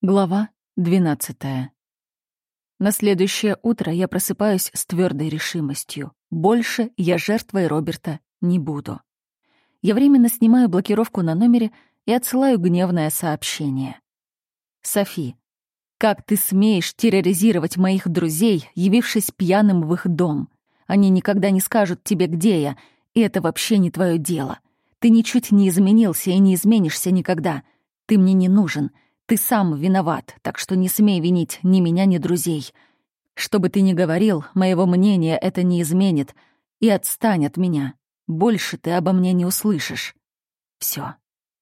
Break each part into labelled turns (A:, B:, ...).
A: Глава 12. На следующее утро я просыпаюсь с твердой решимостью. Больше я жертвой Роберта не буду. Я временно снимаю блокировку на номере и отсылаю гневное сообщение. «Софи, как ты смеешь терроризировать моих друзей, явившись пьяным в их дом? Они никогда не скажут тебе, где я, и это вообще не твое дело. Ты ничуть не изменился и не изменишься никогда. Ты мне не нужен». Ты сам виноват, так что не смей винить ни меня, ни друзей. Что бы ты ни говорил, моего мнения это не изменит. И отстань от меня. Больше ты обо мне не услышишь. Все.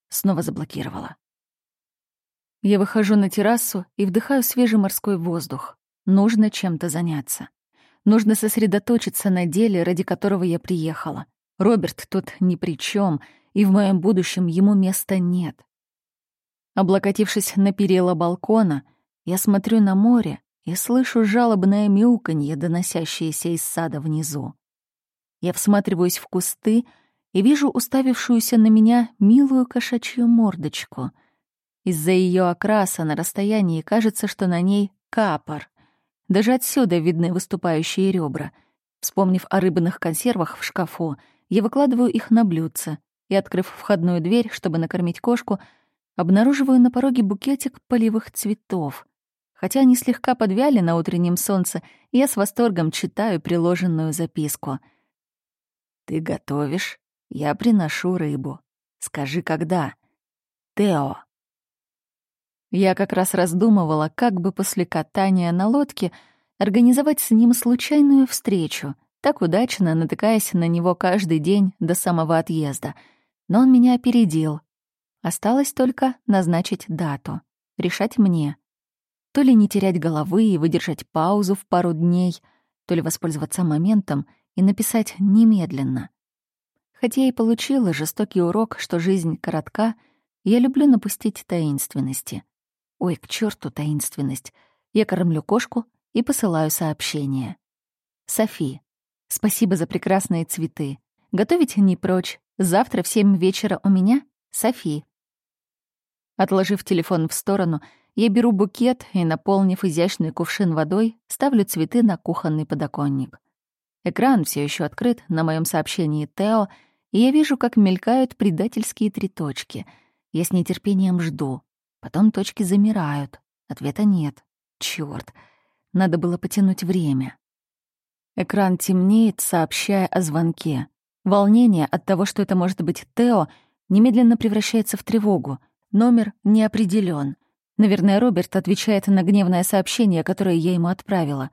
A: Снова заблокировала. Я выхожу на террасу и вдыхаю свежий морской воздух. Нужно чем-то заняться. Нужно сосредоточиться на деле, ради которого я приехала. Роберт тут ни при чем, и в моем будущем ему места нет. Облокотившись на перила балкона, я смотрю на море и слышу жалобное мяуканье, доносящееся из сада внизу. Я всматриваюсь в кусты и вижу уставившуюся на меня милую кошачью мордочку. Из-за ее окраса на расстоянии кажется, что на ней капор. Даже отсюда видны выступающие ребра. Вспомнив о рыбных консервах в шкафу, я выкладываю их на блюдце и, открыв входную дверь, чтобы накормить кошку, обнаруживаю на пороге букетик полевых цветов. Хотя они слегка подвяли на утреннем солнце, я с восторгом читаю приложенную записку. «Ты готовишь? Я приношу рыбу. Скажи, когда?» «Тео». Я как раз раздумывала, как бы после катания на лодке организовать с ним случайную встречу, так удачно натыкаясь на него каждый день до самого отъезда. Но он меня опередил, Осталось только назначить дату. Решать мне. То ли не терять головы и выдержать паузу в пару дней, то ли воспользоваться моментом и написать немедленно. Хотя и получила жестокий урок, что жизнь коротка, я люблю напустить таинственности. Ой, к черту таинственность. Я кормлю кошку и посылаю сообщение. Софи, спасибо за прекрасные цветы. Готовить не прочь. Завтра в семь вечера у меня Софи. Отложив телефон в сторону, я беру букет и, наполнив изящный кувшин водой, ставлю цветы на кухонный подоконник. Экран все еще открыт на моем сообщении Тео, и я вижу, как мелькают предательские три точки. Я с нетерпением жду. Потом точки замирают. Ответа нет. Чёрт. Надо было потянуть время. Экран темнеет, сообщая о звонке. Волнение от того, что это может быть Тео, немедленно превращается в тревогу — Номер не определен. Наверное, Роберт отвечает на гневное сообщение, которое я ему отправила.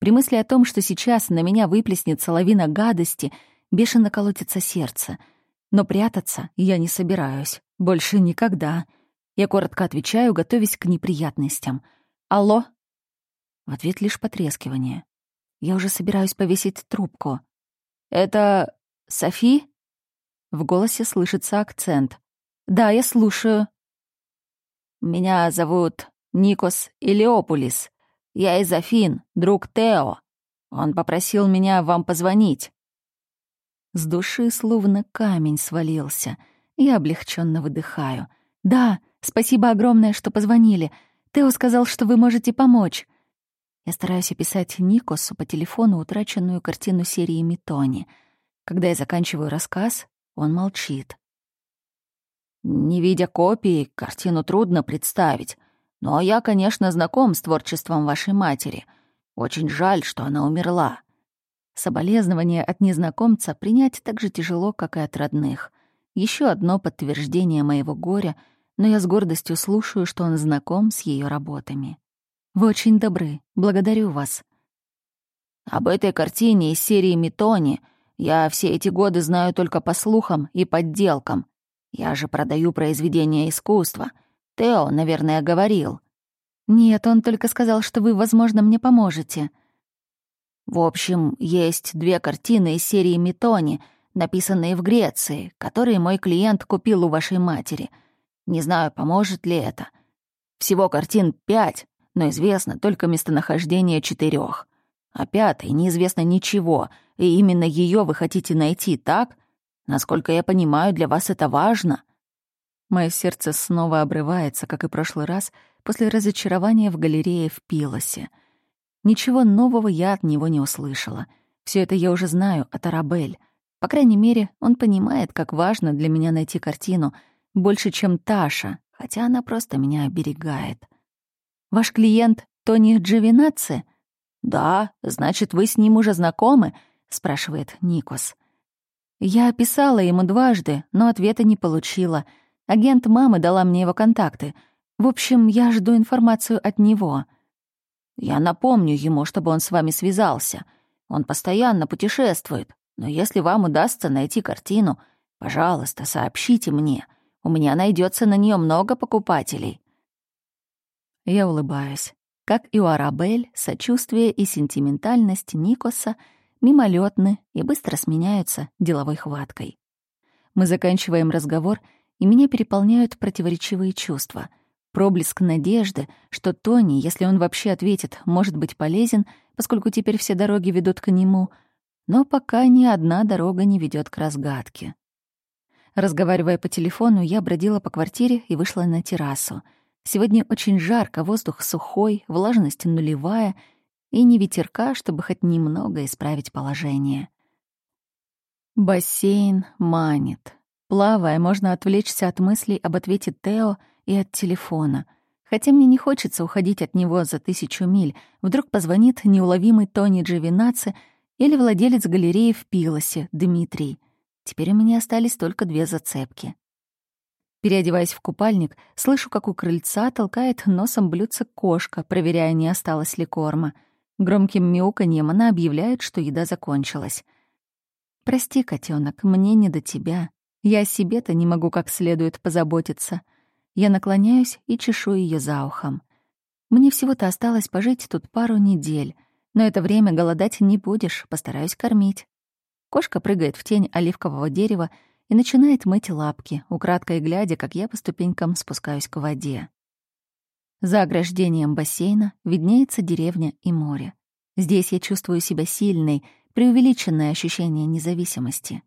A: При мысли о том, что сейчас на меня выплеснется лавина гадости, бешено колотится сердце. Но прятаться я не собираюсь. Больше никогда. Я коротко отвечаю, готовясь к неприятностям. «Алло?» В ответ лишь потрескивание. Я уже собираюсь повесить трубку. «Это Софи?» В голосе слышится акцент. «Да, я слушаю». Меня зовут Никос Илиопулис. Я из Афин, друг Тео. Он попросил меня вам позвонить». С души словно камень свалился. Я облегченно выдыхаю. «Да, спасибо огромное, что позвонили. Тео сказал, что вы можете помочь». Я стараюсь описать Никосу по телефону утраченную картину серии Митони. Когда я заканчиваю рассказ, он молчит. Не видя копии, картину трудно представить. Но я, конечно, знаком с творчеством вашей матери. Очень жаль, что она умерла. Соболезнование от незнакомца принять так же тяжело, как и от родных. Еще одно подтверждение моего горя, но я с гордостью слушаю, что он знаком с ее работами. Вы очень добры. Благодарю вас. Об этой картине из серии «Метони» я все эти годы знаю только по слухам и подделкам. Я же продаю произведения искусства. Тео, наверное, говорил. Нет, он только сказал, что вы, возможно, мне поможете. В общем, есть две картины из серии Метони, написанные в Греции, которые мой клиент купил у вашей матери. Не знаю, поможет ли это. Всего картин пять, но известно только местонахождение четырех. А пятой неизвестно ничего, и именно ее вы хотите найти, так? Насколько я понимаю, для вас это важно». Мое сердце снова обрывается, как и прошлый раз, после разочарования в галерее в Пилосе. Ничего нового я от него не услышала. Все это я уже знаю от Арабель. По крайней мере, он понимает, как важно для меня найти картину, больше, чем Таша, хотя она просто меня оберегает. «Ваш клиент Тони Джовинаци?» «Да, значит, вы с ним уже знакомы?» — спрашивает Никос. Я описала ему дважды, но ответа не получила. Агент мамы дала мне его контакты. В общем, я жду информацию от него. Я напомню ему, чтобы он с вами связался. Он постоянно путешествует. Но если вам удастся найти картину, пожалуйста, сообщите мне. У меня найдется на нее много покупателей. Я улыбаюсь. Как и у Арабель, сочувствие и сентиментальность Никоса — мимолетны и быстро сменяются деловой хваткой. Мы заканчиваем разговор, и меня переполняют противоречивые чувства. Проблеск надежды, что Тони, если он вообще ответит, может быть полезен, поскольку теперь все дороги ведут к нему, но пока ни одна дорога не ведет к разгадке. Разговаривая по телефону, я бродила по квартире и вышла на террасу. Сегодня очень жарко, воздух сухой, влажность нулевая — и не ветерка, чтобы хоть немного исправить положение. Бассейн манит. Плавая, можно отвлечься от мыслей об ответе Тео и от телефона. Хотя мне не хочется уходить от него за тысячу миль. Вдруг позвонит неуловимый Тони Джовинаци или владелец галереи в Пилосе, Дмитрий. Теперь у меня остались только две зацепки. Переодеваясь в купальник, слышу, как у крыльца толкает носом блюдце кошка, проверяя, не осталось ли корма — Громким мяуканьем она объявляет, что еда закончилась. «Прости, котенок, мне не до тебя. Я о себе-то не могу как следует позаботиться». Я наклоняюсь и чешу ее за ухом. Мне всего-то осталось пожить тут пару недель, но это время голодать не будешь, постараюсь кормить. Кошка прыгает в тень оливкового дерева и начинает мыть лапки, украдкой глядя, как я по ступенькам спускаюсь к воде. За ограждением бассейна виднеется деревня и море. Здесь я чувствую себя сильной, преувеличенное ощущение независимости.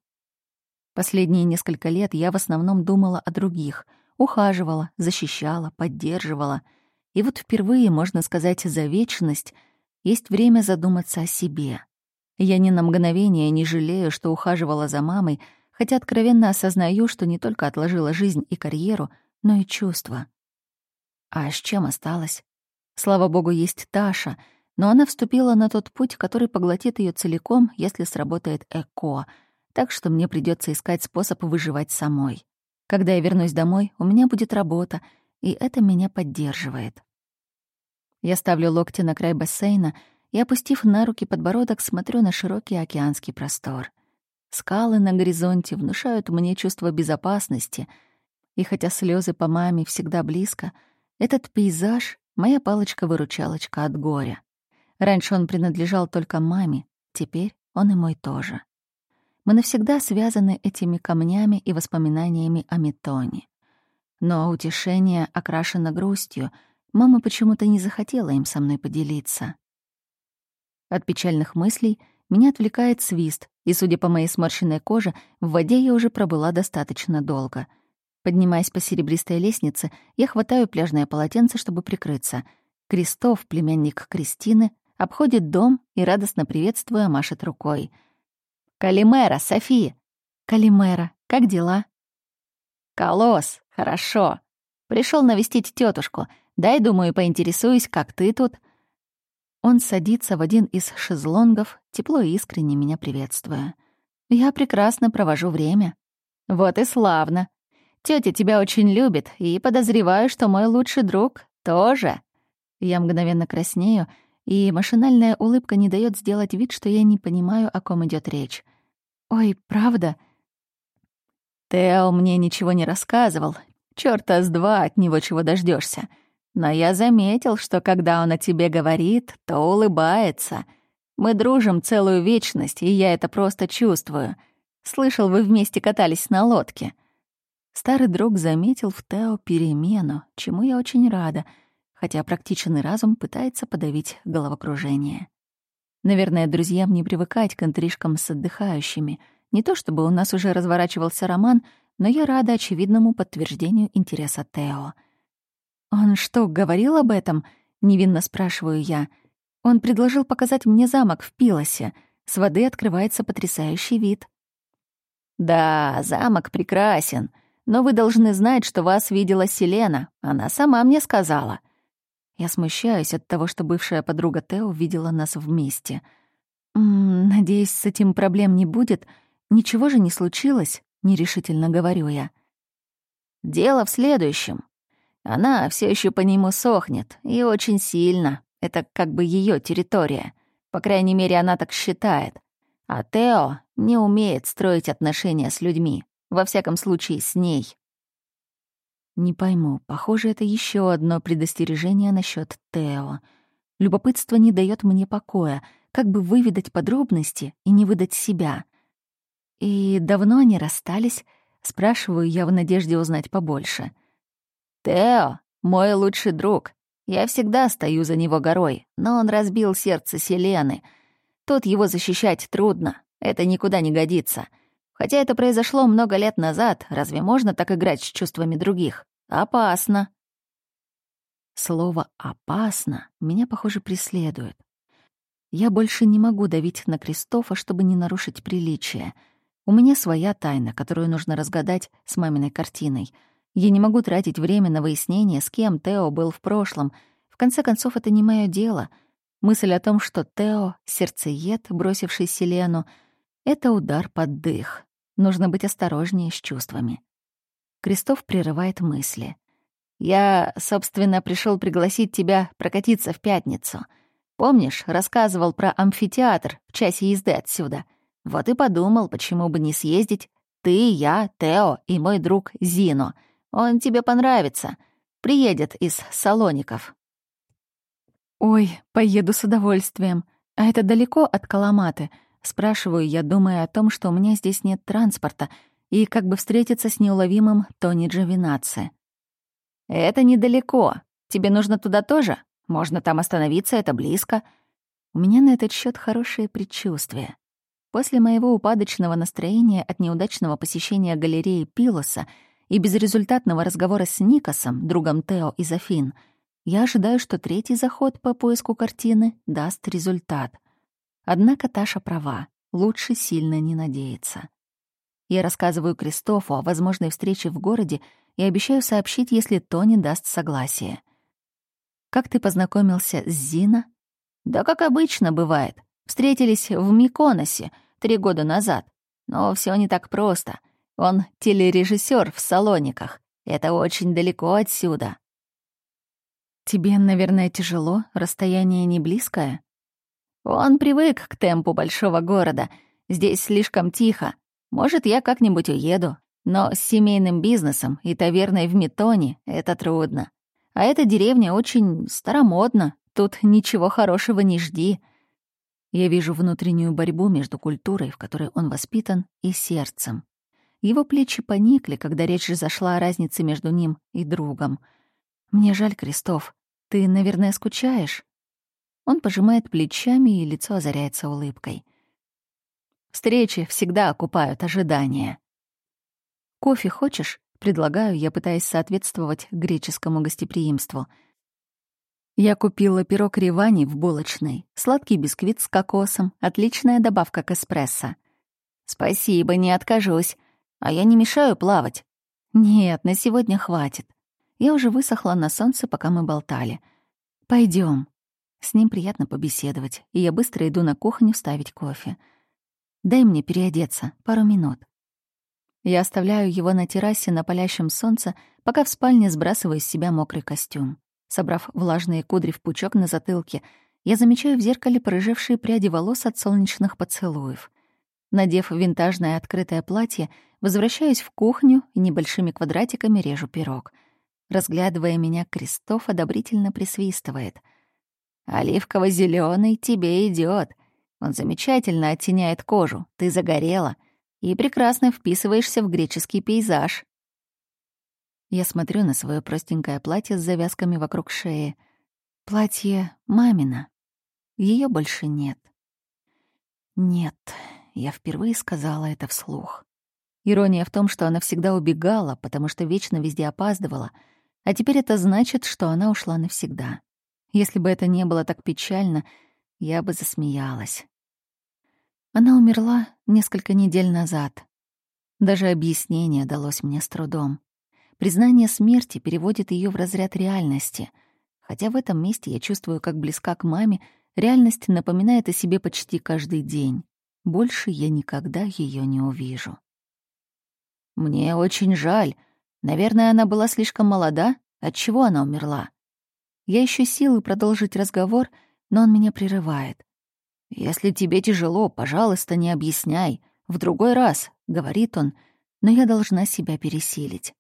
A: Последние несколько лет я в основном думала о других, ухаживала, защищала, поддерживала. И вот впервые, можно сказать, за вечность есть время задуматься о себе. Я ни на мгновение не жалею, что ухаживала за мамой, хотя откровенно осознаю, что не только отложила жизнь и карьеру, но и чувства. А с чем осталось? Слава богу, есть Таша, но она вступила на тот путь, который поглотит ее целиком, если сработает ЭКО, так что мне придется искать способ выживать самой. Когда я вернусь домой, у меня будет работа, и это меня поддерживает. Я ставлю локти на край бассейна и, опустив на руки подбородок, смотрю на широкий океанский простор. Скалы на горизонте внушают мне чувство безопасности, и хотя слезы по маме всегда близко — этот пейзаж — моя палочка-выручалочка от горя. Раньше он принадлежал только маме, теперь он и мой тоже. Мы навсегда связаны этими камнями и воспоминаниями о Метоне. Но утешение окрашено грустью, мама почему-то не захотела им со мной поделиться. От печальных мыслей меня отвлекает свист, и, судя по моей сморщенной коже, в воде я уже пробыла достаточно долго — Поднимаясь по серебристой лестнице, я хватаю пляжное полотенце, чтобы прикрыться. Крестов, племянник Кристины, обходит дом и, радостно приветствуя, машет рукой. «Калимера, Софи!» «Калимера, как дела?» «Колосс, хорошо. Пришел навестить тетушку. Дай, думаю, поинтересуюсь, как ты тут». Он садится в один из шезлонгов, тепло и искренне меня приветствуя. Я прекрасно провожу время. Вот и славно. Тётя тебя очень любит, и подозреваю, что мой лучший друг тоже». Я мгновенно краснею, и машинальная улыбка не дает сделать вид, что я не понимаю, о ком идет речь. «Ой, правда?» Тео мне ничего не рассказывал. Чёрта с два от него чего дождешься. Но я заметил, что когда он о тебе говорит, то улыбается. Мы дружим целую вечность, и я это просто чувствую. Слышал, вы вместе катались на лодке. Старый друг заметил в Тео перемену, чему я очень рада, хотя практичный разум пытается подавить головокружение. Наверное, друзьям не привыкать к интрижкам с отдыхающими. Не то чтобы у нас уже разворачивался роман, но я рада очевидному подтверждению интереса Тео. Он «Он что, говорил об этом?» — невинно спрашиваю я. «Он предложил показать мне замок в Пилосе. С воды открывается потрясающий вид».
B: «Да, замок прекрасен, но вы должны знать, что вас видела Селена. Она сама мне сказала».
A: Я смущаюсь от того, что бывшая подруга Тео видела нас вместе. «М -м, «Надеюсь, с этим проблем не будет. Ничего же не случилось?» — нерешительно говорю я.
B: «Дело в следующем. Она все еще по нему сохнет, и очень сильно. Это как бы ее территория. По крайней мере, она так считает. А Тео не умеет строить отношения с людьми. Во всяком случае, с ней.
A: Не пойму, похоже, это еще одно предостережение насчет Тео. Любопытство не дает мне покоя, как бы выведать подробности и не выдать себя. И давно они расстались? Спрашиваю я в надежде узнать побольше.
B: «Тео, мой лучший друг. Я всегда стою за него горой, но он разбил сердце Селены. Тут его защищать трудно, это никуда не годится. Хотя это произошло много лет назад, разве можно так играть с чувствами других? Опасно.
A: Слово «опасно» меня, похоже, преследует. Я больше не могу давить на Кристофа, чтобы не нарушить приличие. У меня своя тайна, которую нужно разгадать с маминой картиной. Я не могу тратить время на выяснение, с кем Тео был в прошлом. В конце концов, это не мое дело. Мысль о том, что Тео — сердцеед, бросивший Селену, — это удар под дых. Нужно быть осторожнее с чувствами. Крестов прерывает мысли.
B: «Я, собственно, пришел пригласить тебя прокатиться в пятницу. Помнишь, рассказывал про амфитеатр в часе езды отсюда? Вот и подумал, почему бы не съездить. Ты, я, Тео и мой друг Зино. Он тебе понравится. Приедет из Салоников».
A: «Ой, поеду с удовольствием. А это далеко от Каламаты?» Спрашиваю я, думая о том, что у меня здесь нет транспорта — и как бы встретиться с неуловимым Тони Джовинаци.
B: «Это недалеко. Тебе нужно туда тоже? Можно там остановиться, это близко».
A: У меня на этот счет хорошее предчувствие. После моего упадочного настроения от неудачного посещения галереи Пилоса и безрезультатного разговора с Никосом, другом Тео и Зафин, я ожидаю, что третий заход по поиску картины даст результат. Однако Таша права, лучше сильно не надеяться. Я рассказываю Кристофу о возможной встрече в городе и обещаю сообщить, если Тони даст согласие. «Как ты познакомился с Зина?»
B: «Да как обычно бывает. Встретились в Миконосе три года назад. Но все не так просто. Он телережиссер в Салониках. Это очень далеко отсюда».
A: «Тебе, наверное, тяжело? Расстояние не близкое?»
B: «Он привык к темпу большого города. Здесь слишком тихо. Может, я как-нибудь уеду, но с семейным бизнесом и таверной в Метоне это трудно. А эта деревня очень старомодна, тут ничего хорошего не жди.
A: Я вижу внутреннюю борьбу между культурой, в которой он воспитан, и сердцем. Его плечи поникли, когда речь зашла о разнице между ним и другом. «Мне жаль, Крестов. Ты, наверное, скучаешь?» Он пожимает плечами, и лицо озаряется улыбкой.
B: Встречи всегда окупают ожидания.
A: «Кофе хочешь?» — предлагаю я, пытаясь соответствовать греческому гостеприимству. Я купила пирог ривани в булочной, сладкий бисквит с кокосом, отличная добавка к эспрессо.
B: «Спасибо, не откажусь. А я не мешаю плавать?»
A: «Нет, на сегодня хватит. Я уже высохла на солнце, пока мы болтали. Пойдем. С ним приятно побеседовать, и я быстро иду на кухню ставить кофе. Дай мне переодеться, пару минут. Я оставляю его на террасе на палящем солнце, пока в спальне сбрасываю с себя мокрый костюм. Собрав влажные кудри в пучок на затылке, я замечаю в зеркале порыжевшие пряди волос от солнечных поцелуев. Надев винтажное открытое платье, возвращаюсь в кухню и небольшими квадратиками режу пирог. Разглядывая меня, Кристоф одобрительно присвистывает.
B: оливково зеленый тебе идет. Он замечательно оттеняет кожу, ты загорела и прекрасно вписываешься в греческий пейзаж.
A: Я смотрю на свое простенькое платье с завязками вокруг шеи. Платье мамина. Ее больше нет. Нет, я впервые сказала это вслух. Ирония в том, что она всегда убегала, потому что вечно везде опаздывала. А теперь это значит, что она ушла навсегда. Если бы это не было так печально, я бы засмеялась. Она умерла несколько недель назад. Даже объяснение далось мне с трудом. Признание смерти переводит ее в разряд реальности. Хотя в этом месте я чувствую, как близка к маме, реальность напоминает о себе почти каждый день. Больше я никогда ее не увижу. Мне очень жаль. Наверное, она была слишком молода. Отчего она умерла? Я ищу силы продолжить разговор, но он меня прерывает. «Если тебе тяжело, пожалуйста, не объясняй. В другой раз», — говорит он, но я должна себя пересилить.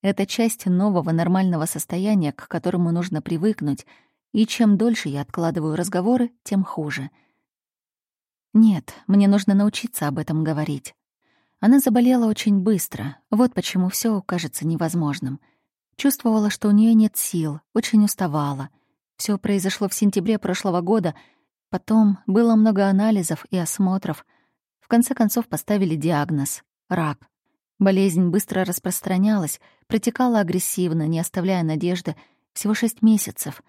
A: Это часть нового нормального состояния, к которому нужно привыкнуть, и чем дольше я откладываю разговоры, тем хуже. Нет, мне нужно научиться об этом говорить. Она заболела очень быстро, вот почему все кажется невозможным. Чувствовала, что у нее нет сил, очень уставала. Все произошло в сентябре прошлого года — Потом было много анализов и осмотров. В конце концов поставили диагноз — рак. Болезнь быстро распространялась, протекала агрессивно, не оставляя надежды. Всего шесть месяцев.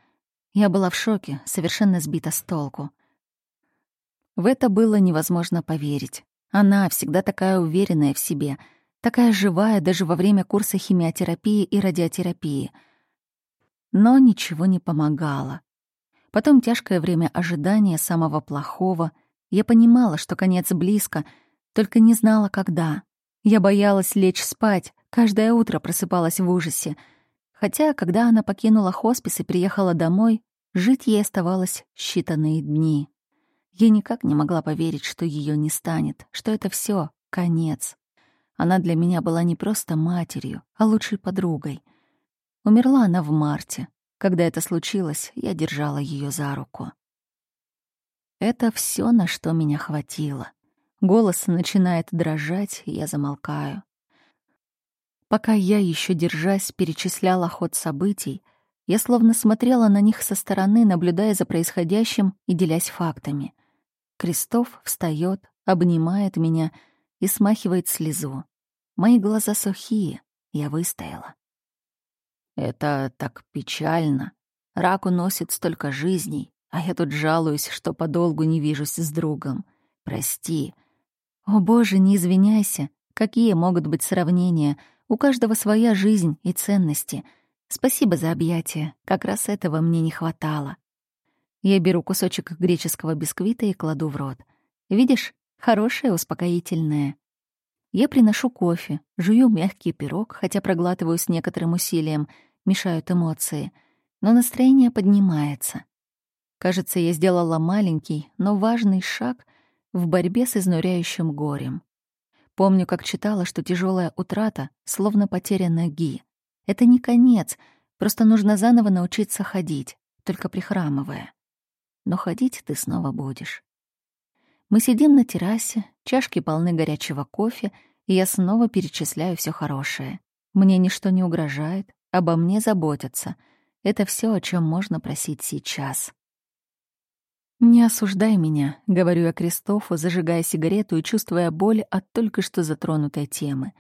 A: Я была в шоке, совершенно сбита с толку. В это было невозможно поверить. Она всегда такая уверенная в себе, такая живая даже во время курса химиотерапии и радиотерапии. Но ничего не помогало. Потом тяжкое время ожидания самого плохого. Я понимала, что конец близко, только не знала, когда. Я боялась лечь спать, каждое утро просыпалась в ужасе. Хотя, когда она покинула хоспис и приехала домой, жить ей оставалось считанные дни. Я никак не могла поверить, что ее не станет, что это все конец. Она для меня была не просто матерью, а лучшей подругой. Умерла она в марте, когда это случилось, я держала ее за руку. Это все, на что меня хватило. Голос начинает дрожать, и я замолкаю. Пока я еще держась перечисляла ход событий, я словно смотрела на них со стороны, наблюдая за происходящим и делясь фактами. Крестов встает, обнимает меня и смахивает слезу. Мои глаза сухие, я выстояла. Это так печально. Рак уносит столько жизней, а я тут жалуюсь, что подолгу не вижусь с другом. Прости. О, Боже, не извиняйся. Какие могут быть сравнения? У каждого своя жизнь и ценности. Спасибо за объятия. Как раз этого мне не хватало. Я беру кусочек греческого бисквита и кладу в рот. Видишь, хорошее успокоительное. Я приношу кофе, жую мягкий пирог, хотя проглатываю с некоторым усилием, мешают эмоции. Но настроение поднимается. Кажется, я сделала маленький, но важный шаг в борьбе с изнуряющим горем. Помню, как читала, что тяжелая утрата словно потеря ноги. Это не конец, просто нужно заново научиться ходить, только прихрамывая. Но ходить ты снова будешь. Мы сидим на террасе, чашки полны горячего кофе, и я снова перечисляю все хорошее. Мне ничто не угрожает, обо мне заботятся. Это все, о чем можно просить сейчас. «Не осуждай меня», — говорю я Кристофу, зажигая сигарету и чувствуя боль от только что затронутой темы.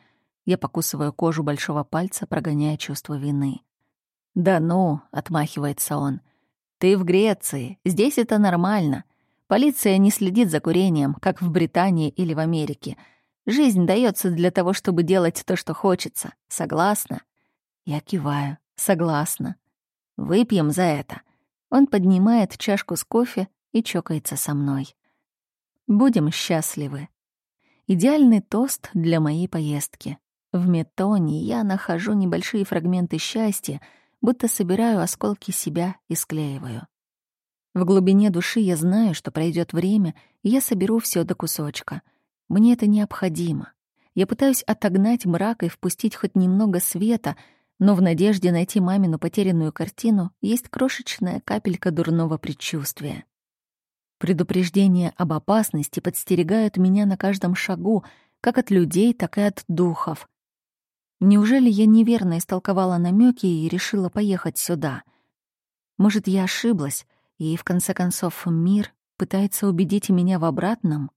A: Я покусываю кожу большого пальца, прогоняя чувство вины. «Да ну», — отмахивается он, — «ты в Греции, здесь это нормально. Полиция не следит за курением, как в Британии или в Америке. Жизнь дается для того, чтобы делать то, что хочется. Согласна?» Я киваю. «Согласна. Выпьем за это». Он поднимает чашку с кофе и чокается со мной. «Будем счастливы». Идеальный тост для моей поездки. В метоне я нахожу небольшие фрагменты счастья, будто собираю осколки себя и склеиваю. В глубине души я знаю, что пройдет время, и я соберу все до кусочка. Мне это необходимо. Я пытаюсь отогнать мрак и впустить хоть немного света, но в надежде найти мамину потерянную картину есть крошечная капелька дурного предчувствия. Предупреждения об опасности подстерегают меня на каждом шагу, как от людей, так и от духов. Неужели я неверно истолковала намеки и решила поехать сюда? Может, я ошиблась, и, в конце концов, мир пытается убедить меня в обратном?